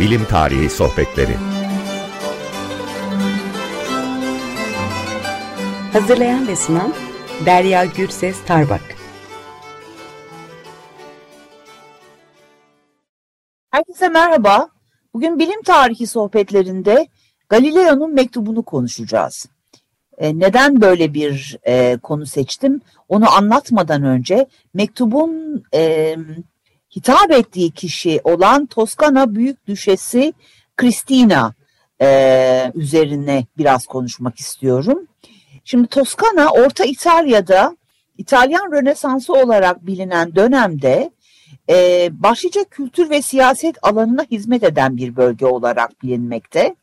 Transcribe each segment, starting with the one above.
Bilim Tarihi Sohbetleri Hazırlayan ve sunan Derya Gürses Tarbak Herkese merhaba. Bugün bilim tarihi sohbetlerinde Galileo'nun mektubunu konuşacağız. E, neden böyle bir e, konu seçtim? Onu anlatmadan önce mektubun e, hitap ettiği kişi olan Toskana Büyük Düşesi Christina e, üzerine biraz konuşmak istiyorum. Şimdi Toskana Orta İtalya'da İtalyan Rönesansı olarak bilinen dönemde e, başlıca kültür ve siyaset alanına hizmet eden bir bölge olarak bilinmekte.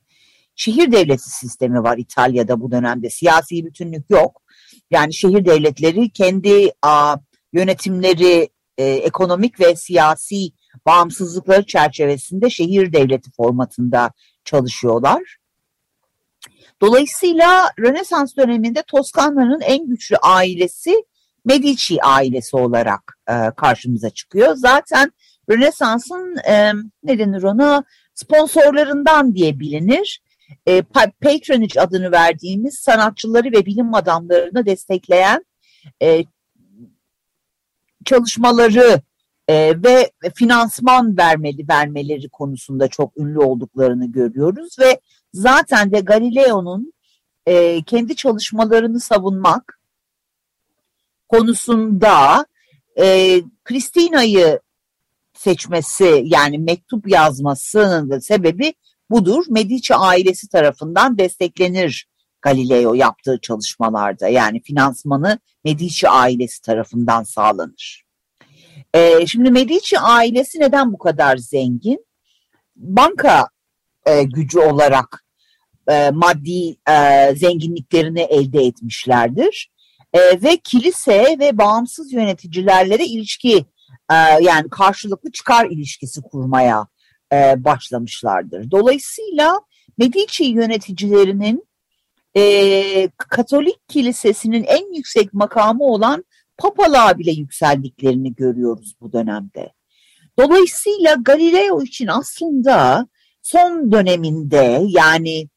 Şehir devleti sistemi var İtalya'da bu dönemde. Siyasi bütünlük yok. Yani şehir devletleri kendi a, yönetimleri e, ekonomik ve siyasi bağımsızlıkları çerçevesinde şehir devleti formatında çalışıyorlar. Dolayısıyla Rönesans döneminde Toskana'nın en güçlü ailesi Medici ailesi olarak e, karşımıza çıkıyor. Zaten Rönesans'ın e, ne denir ona sponsorlarından diye bilinir. E, patronage adını verdiğimiz sanatçıları ve bilim adamlarını destekleyen e, çalışmaları e, ve finansman vermeli vermeleri konusunda çok ünlü olduklarını görüyoruz ve zaten de Galileo'nun e, kendi çalışmalarını savunmak konusunda e, Christina'yı seçmesi yani mektup yazmasının sebebi budur. Medici ailesi tarafından desteklenir Galileo yaptığı çalışmalarda yani finansmanı Medici ailesi tarafından sağlanır. Ee, şimdi Medici ailesi neden bu kadar zengin? Banka e, gücü olarak e, maddi e, zenginliklerini elde etmişlerdir. E, ve kilise ve bağımsız yöneticilerle ilişki e, yani karşılıklı çıkar ilişkisi kurmaya e, başlamışlardır. Dolayısıyla Medici yöneticilerinin e, Katolik kilisesinin en yüksek makamı olan papalığa bile yükseldiklerini görüyoruz bu dönemde. Dolayısıyla Galileo için aslında son döneminde yani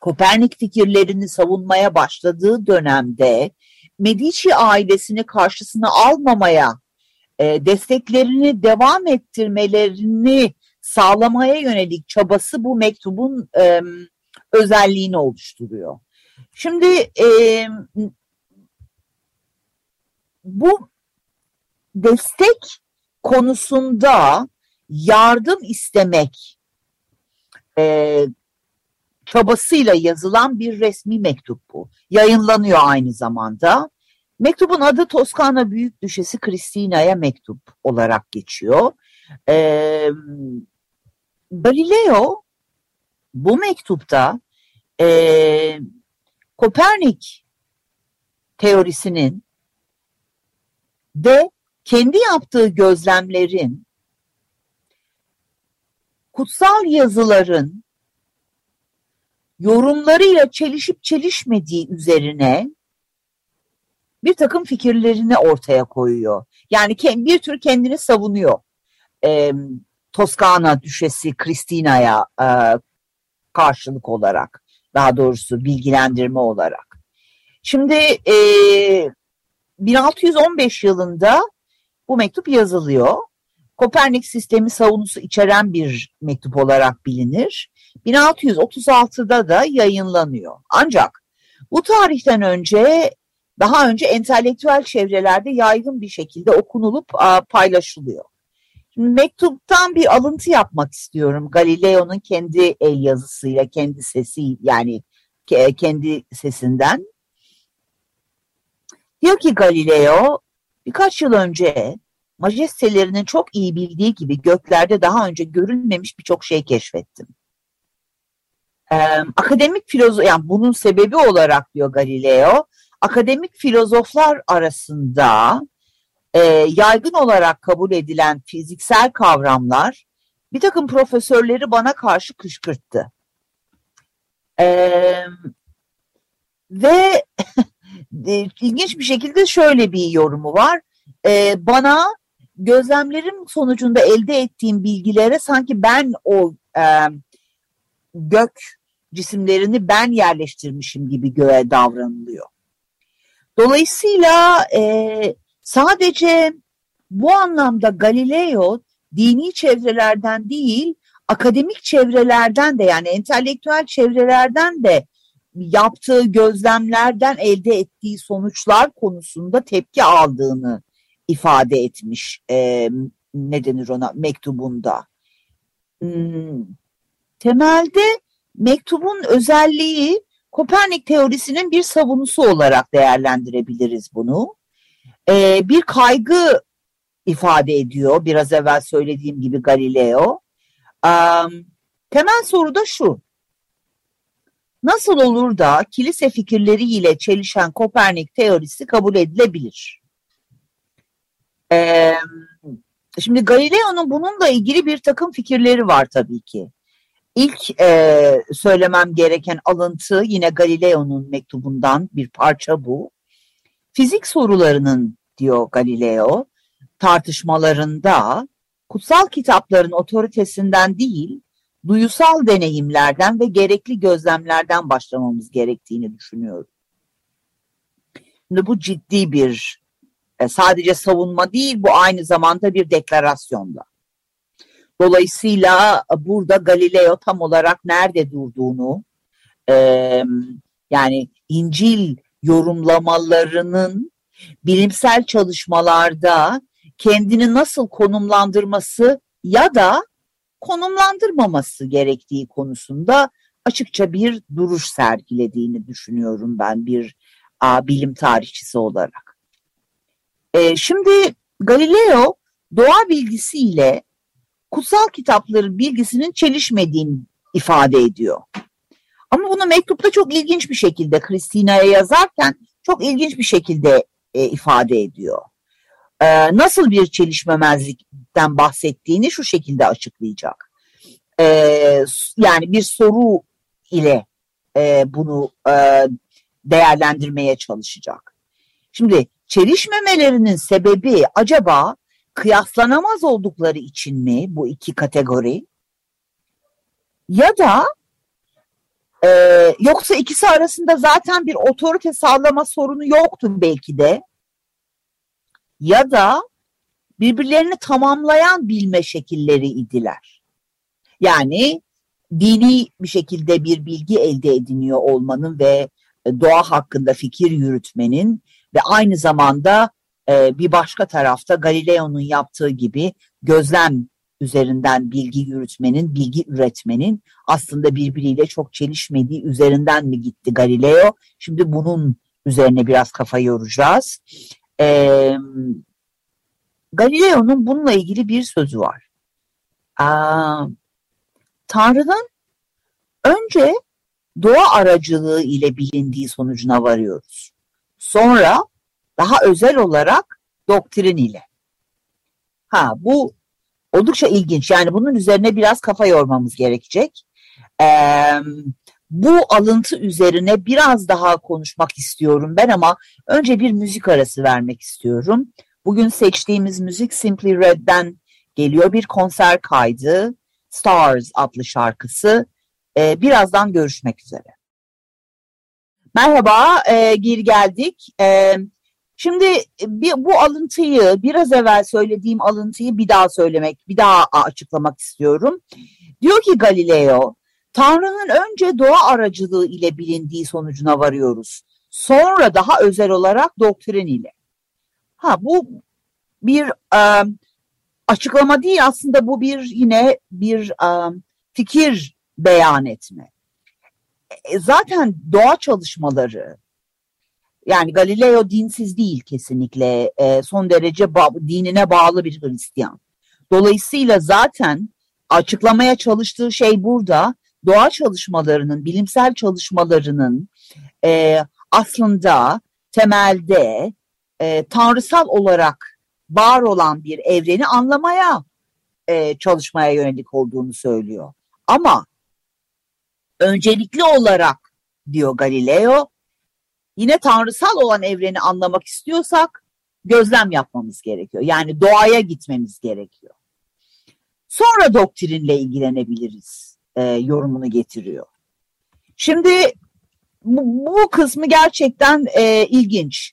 Kopernik fikirlerini savunmaya başladığı dönemde Medici ailesini karşısına almamaya, e, desteklerini devam ettirmelerini sağlamaya yönelik çabası bu mektubun e, özelliğini oluşturuyor. Şimdi e, bu destek konusunda yardım istemek e, çabasıyla yazılan bir resmi mektup bu. Yayınlanıyor aynı zamanda. Mektubun adı Toskana Büyük Düşesi Christina'ya mektup olarak geçiyor. Ee, Galileo bu mektupta e, Kopernik teorisinin ve kendi yaptığı gözlemlerin kutsal yazıların yorumlarıyla çelişip çelişmediği üzerine bir takım fikirlerini ortaya koyuyor. Yani bir tür kendini savunuyor. E, Toskana düşesi Christina'ya e, karşılık olarak, daha doğrusu bilgilendirme olarak. Şimdi e, 1615 yılında bu mektup yazılıyor. Kopernik sistemi savunusu içeren bir mektup olarak bilinir. 1636'da da yayınlanıyor. Ancak bu tarihten önce daha önce entelektüel çevrelerde yaygın bir şekilde okunulup paylaşılıyor. Mektuptan bir alıntı yapmak istiyorum. Galileo'nun kendi el yazısıyla, kendi sesi yani kendi sesinden. Diyor ki Galileo birkaç yıl önce majestelerinin çok iyi bildiği gibi göklerde daha önce görülmemiş birçok şey keşfettim. Ee, akademik filozof, yani bunun sebebi olarak diyor Galileo, akademik filozoflar arasında e, yaygın olarak kabul edilen fiziksel kavramlar bir takım profesörleri bana karşı kışkırttı. Ee, ve ilginç bir şekilde şöyle bir yorumu var. Ee, bana gözlemlerim sonucunda elde ettiğim bilgilere sanki ben o e, gök cisimlerini ben yerleştirmişim gibi göğe davranılıyor. Dolayısıyla e, sadece bu anlamda Galileo dini çevrelerden değil, akademik çevrelerden de yani entelektüel çevrelerden de yaptığı gözlemlerden elde ettiği sonuçlar konusunda tepki aldığını ifade etmiş e, ne denir ona mektubunda. Hmm, temelde mektubun özelliği Kopernik teorisinin bir savunusu olarak değerlendirebiliriz bunu. E, bir kaygı ifade ediyor biraz evvel söylediğim gibi Galileo. E, temel soru da şu. Nasıl olur da kilise fikirleriyle çelişen Kopernik teorisi kabul edilebilir? Ee, şimdi Galileo'nun bununla ilgili bir takım fikirleri var tabii ki. İlk e, söylemem gereken alıntı yine Galileo'nun mektubundan bir parça bu. Fizik sorularının diyor Galileo tartışmalarında kutsal kitapların otoritesinden değil duyusal deneyimlerden ve gerekli gözlemlerden başlamamız gerektiğini düşünüyorum. Şimdi bu ciddi bir e, sadece savunma değil bu aynı zamanda bir deklarasyonda. Dolayısıyla burada Galileo tam olarak nerede durduğunu yani İncil yorumlamalarının bilimsel çalışmalarda kendini nasıl konumlandırması ya da konumlandırmaması gerektiği konusunda açıkça bir duruş sergilediğini düşünüyorum ben bir a, bilim tarihçisi olarak. E, şimdi Galileo doğa bilgisiyle kutsal kitapların bilgisinin çelişmediğini ifade ediyor. Ama bunu mektupta çok ilginç bir şekilde Kristina'ya yazarken çok ilginç bir şekilde e, ifade ediyor e, nasıl bir çelişmemezlikten bahsettiğini şu şekilde açıklayacak. E, yani bir soru ile e, bunu e, değerlendirmeye çalışacak. Şimdi çelişmemelerinin sebebi acaba kıyaslanamaz oldukları için mi bu iki kategori? Ya da e, yoksa ikisi arasında zaten bir otorite sağlama sorunu yoktu belki de ya da birbirlerini tamamlayan bilme şekilleri idiler. Yani dini bir şekilde bir bilgi elde ediniyor olmanın ve e, doğa hakkında fikir yürütmenin ve aynı zamanda e, bir başka tarafta Galileo'nun yaptığı gibi gözlem üzerinden bilgi yürütmenin, bilgi üretmenin aslında birbiriyle çok çelişmediği üzerinden mi gitti Galileo? Şimdi bunun üzerine biraz kafa yoracağız. E, Galileo'nun bununla ilgili bir sözü var. Aa, Tanrı'nın önce doğa aracılığı ile bilindiği sonucuna varıyoruz. Sonra daha özel olarak doktrin ile. Ha bu oldukça ilginç. Yani bunun üzerine biraz kafa yormamız gerekecek. Ee, bu alıntı üzerine biraz daha konuşmak istiyorum ben ama önce bir müzik arası vermek istiyorum. Bugün seçtiğimiz müzik Simply Red'den geliyor bir konser kaydı. Stars adlı şarkısı. Ee, birazdan görüşmek üzere. Merhaba, e, geri geldik. E, şimdi bir, bu alıntıyı, biraz evvel söylediğim alıntıyı bir daha söylemek, bir daha açıklamak istiyorum. Diyor ki Galileo, Tanrı'nın önce doğa aracılığı ile bilindiği sonucuna varıyoruz. Sonra daha özel olarak doktrin ile. Ha bu bir e, açıklama değil aslında bu bir yine bir e, fikir beyan etme. E, zaten doğa çalışmaları yani Galileo dinsiz değil kesinlikle e, son derece ba dinine bağlı bir Hristiyan. Dolayısıyla zaten açıklamaya çalıştığı şey burada doğa çalışmalarının, bilimsel çalışmalarının e, aslında temelde e, tanrısal olarak var olan bir evreni anlamaya e, çalışmaya yönelik olduğunu söylüyor. Ama öncelikli olarak diyor Galileo yine tanrısal olan evreni anlamak istiyorsak gözlem yapmamız gerekiyor. Yani doğaya gitmemiz gerekiyor. sonra doktrinle ilgilenebiliriz e, yorumunu getiriyor. Şimdi bu, bu kısmı gerçekten e, ilginç.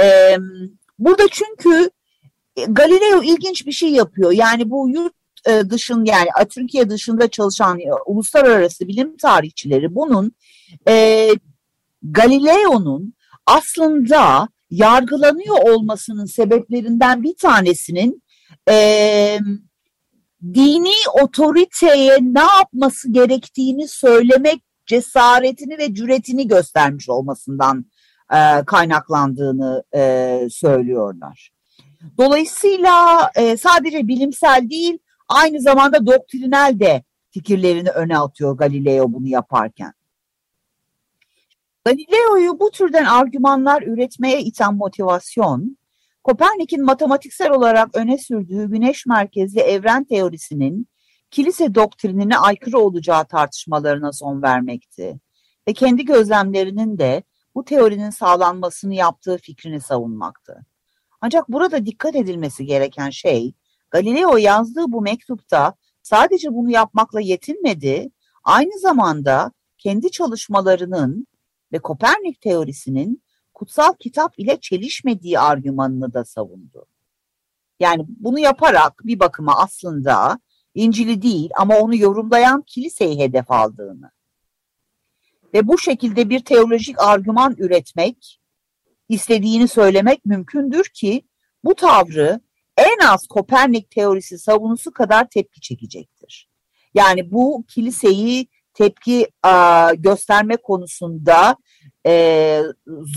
E, burada çünkü Galileo ilginç bir şey yapıyor. Yani bu yurt e, dışın yani Türkiye dışında çalışan e, uluslararası bilim tarihçileri bunun e, Galileo'nun aslında yargılanıyor olmasının sebeplerinden bir tanesinin e, dini otoriteye ne yapması gerektiğini söylemek cesaretini ve cüretini göstermiş olmasından e, kaynaklandığını e, söylüyorlar. Dolayısıyla e, sadece bilimsel değil aynı zamanda doktrinel de fikirlerini öne atıyor Galileo bunu yaparken. Galileo'yu bu türden argümanlar üretmeye iten motivasyon, Kopernik'in matematiksel olarak öne sürdüğü güneş merkezli evren teorisinin kilise doktrinine aykırı olacağı tartışmalarına son vermekti ve kendi gözlemlerinin de bu teorinin sağlanmasını yaptığı fikrini savunmaktı. Ancak burada dikkat edilmesi gereken şey, Galileo yazdığı bu mektupta sadece bunu yapmakla yetinmedi, aynı zamanda kendi çalışmalarının ve Kopernik teorisinin kutsal kitap ile çelişmediği argümanını da savundu. Yani bunu yaparak bir bakıma aslında İncil'i değil ama onu yorumlayan kiliseyi hedef aldığını ve bu şekilde bir teolojik argüman üretmek, istediğini söylemek mümkündür ki bu tavrı en az Kopernik teorisi savunusu kadar tepki çekecektir. Yani bu kiliseyi tepki a, gösterme konusunda e,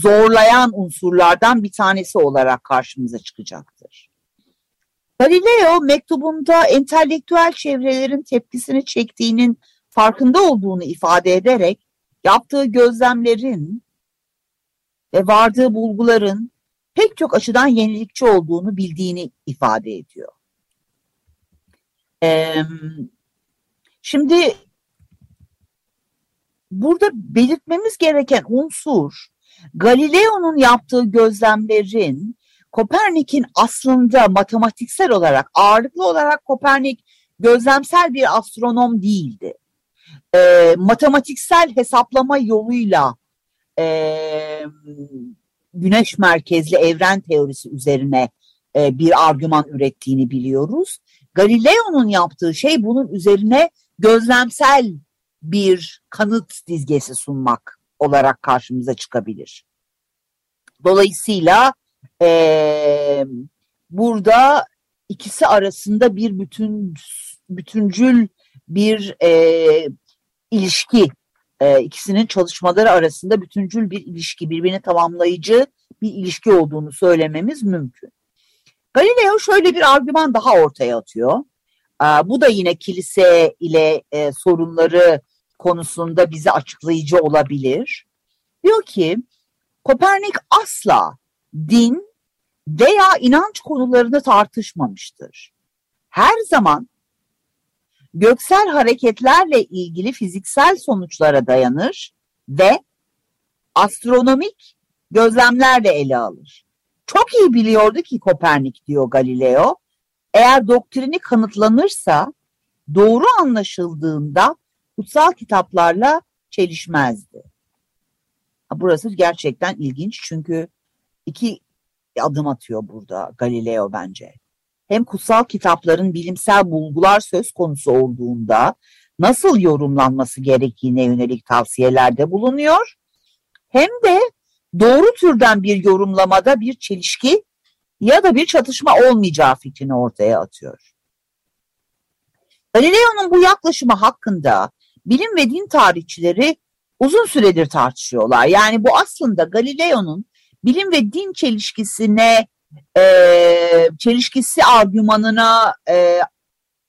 zorlayan unsurlardan bir tanesi olarak karşımıza çıkacaktır. Galileo mektubunda entelektüel çevrelerin tepkisini çektiğinin farkında olduğunu ifade ederek yaptığı gözlemlerin ve vardığı bulguların pek çok açıdan yenilikçi olduğunu bildiğini ifade ediyor. Ee, şimdi burada belirtmemiz gereken unsur Galileo'nun yaptığı gözlemlerin Kopernik'in aslında matematiksel olarak ağırlıklı olarak Kopernik gözlemsel bir astronom değildi. E, matematiksel hesaplama yoluyla e, güneş merkezli evren teorisi üzerine e, bir argüman ürettiğini biliyoruz. Galileo'nun yaptığı şey bunun üzerine gözlemsel bir kanıt dizgesi sunmak olarak karşımıza çıkabilir. Dolayısıyla e, burada ikisi arasında bir bütün bütüncül bir e, ilişki, e, ikisinin çalışmaları arasında bütüncül bir ilişki, birbirini tamamlayıcı bir ilişki olduğunu söylememiz mümkün. Galileo şöyle bir argüman daha ortaya atıyor. E, bu da yine kilise ile e, sorunları konusunda bize açıklayıcı olabilir. Diyor ki Kopernik asla din veya inanç konularını tartışmamıştır. Her zaman göksel hareketlerle ilgili fiziksel sonuçlara dayanır ve astronomik gözlemlerle ele alır. Çok iyi biliyordu ki Kopernik diyor Galileo, eğer doktrini kanıtlanırsa doğru anlaşıldığında kutsal kitaplarla çelişmezdi. Burası gerçekten ilginç çünkü iki adım atıyor burada Galileo bence. Hem kutsal kitapların bilimsel bulgular söz konusu olduğunda nasıl yorumlanması gerektiğine yönelik tavsiyelerde bulunuyor. Hem de doğru türden bir yorumlamada bir çelişki ya da bir çatışma olmayacağı fikrini ortaya atıyor. Galileo'nun bu yaklaşımı hakkında bilim ve din tarihçileri uzun süredir tartışıyorlar. Yani bu aslında Galileo'nun bilim ve din çelişkisine e, çelişkisi argümanına e,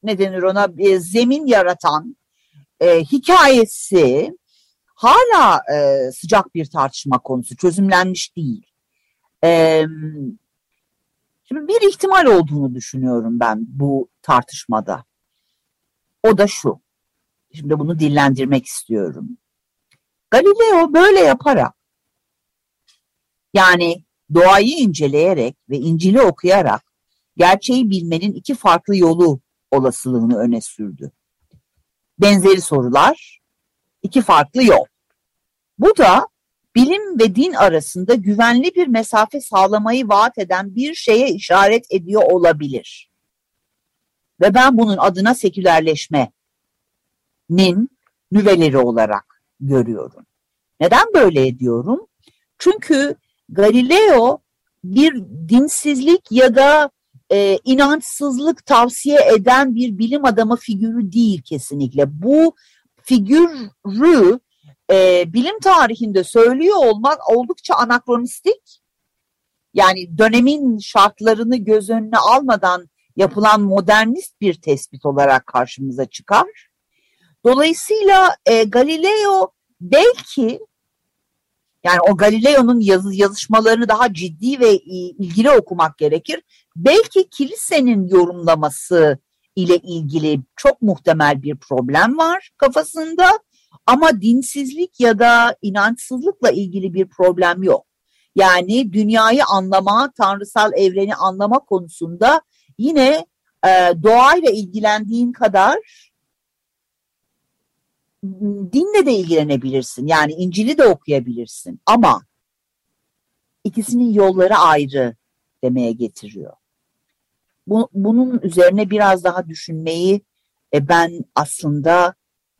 ne denir ona bir zemin yaratan e, hikayesi hala e, sıcak bir tartışma konusu çözümlenmiş değil. E, şimdi bir ihtimal olduğunu düşünüyorum ben bu tartışmada. O da şu. Şimdi bunu dillendirmek istiyorum. Galileo böyle yaparak yani doğayı inceleyerek ve İncil'i okuyarak gerçeği bilmenin iki farklı yolu olasılığını öne sürdü. Benzeri sorular, iki farklı yol. Bu da bilim ve din arasında güvenli bir mesafe sağlamayı vaat eden bir şeye işaret ediyor olabilir. Ve ben bunun adına sekülerleşmenin nüveleri olarak görüyorum. Neden böyle ediyorum? Çünkü Galileo bir dinsizlik ya da e, inançsızlık tavsiye eden bir bilim adamı figürü değil kesinlikle. Bu figürü e, bilim tarihinde söylüyor olmak oldukça anakronistik. Yani dönemin şartlarını göz önüne almadan yapılan modernist bir tespit olarak karşımıza çıkar. Dolayısıyla e, Galileo belki yani o Galileo'nun yazı, yazışmalarını daha ciddi ve ilgili okumak gerekir. Belki kilisenin yorumlaması ile ilgili çok muhtemel bir problem var kafasında ama dinsizlik ya da inançsızlıkla ilgili bir problem yok. Yani dünyayı anlama, tanrısal evreni anlama konusunda yine e, doğayla ilgilendiğin kadar dinle de ilgilenebilirsin. Yani İncil'i de okuyabilirsin. Ama ikisinin yolları ayrı demeye getiriyor. Bu, bunun üzerine biraz daha düşünmeyi e, ben aslında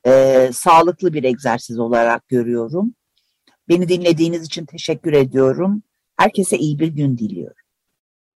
e, sağlıklı bir egzersiz olarak görüyorum. Beni dinlediğiniz için teşekkür ediyorum. Herkese iyi bir gün diliyorum.